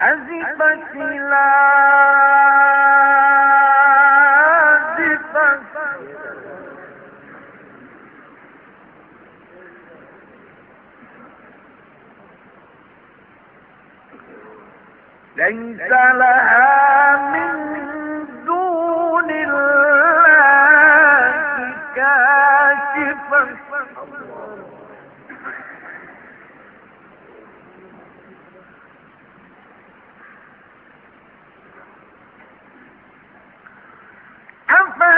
أزفت ليس لها من دون الله كاشفة أفمن هذا الحديث تعجبون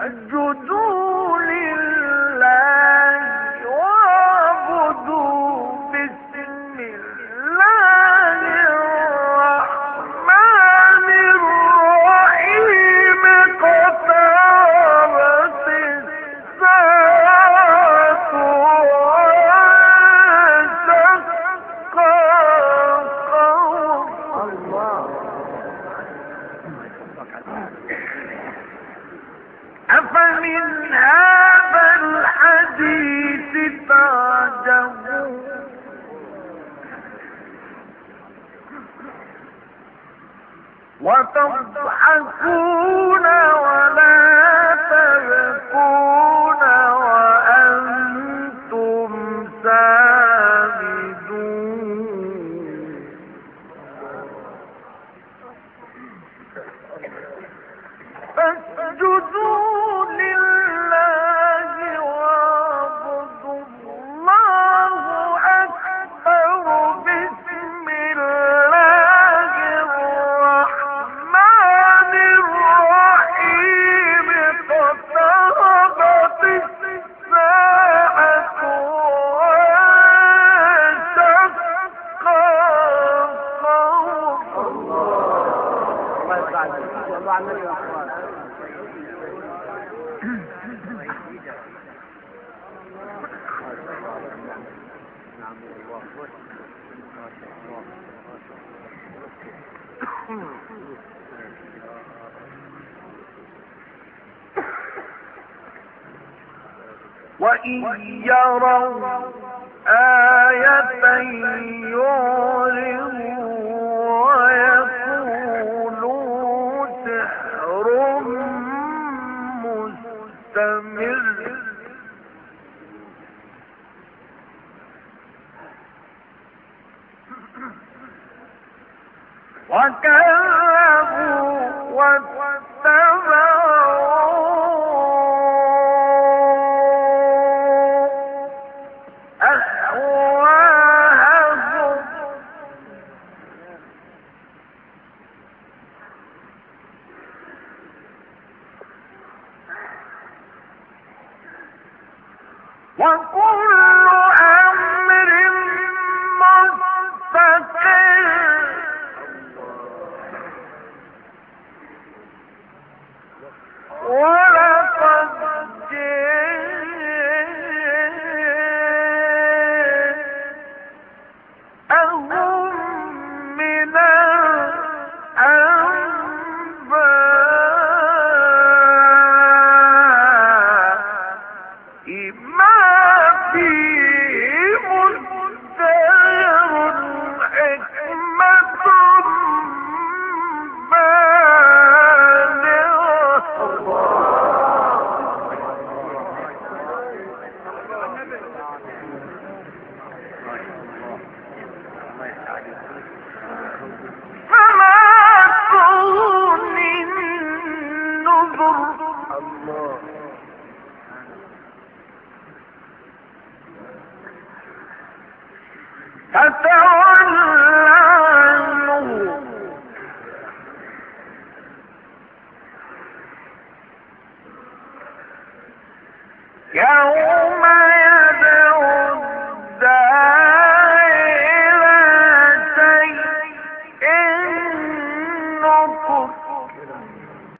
اسجدوا لله هذا الحديث وتضحكون ولا تبكون وأنتم سامدون. فاسجدوا وإن يروا آية يعرضوا ويقولوا وكذبوا واتبعوا أهواءهم. وكل فما من نذر الله.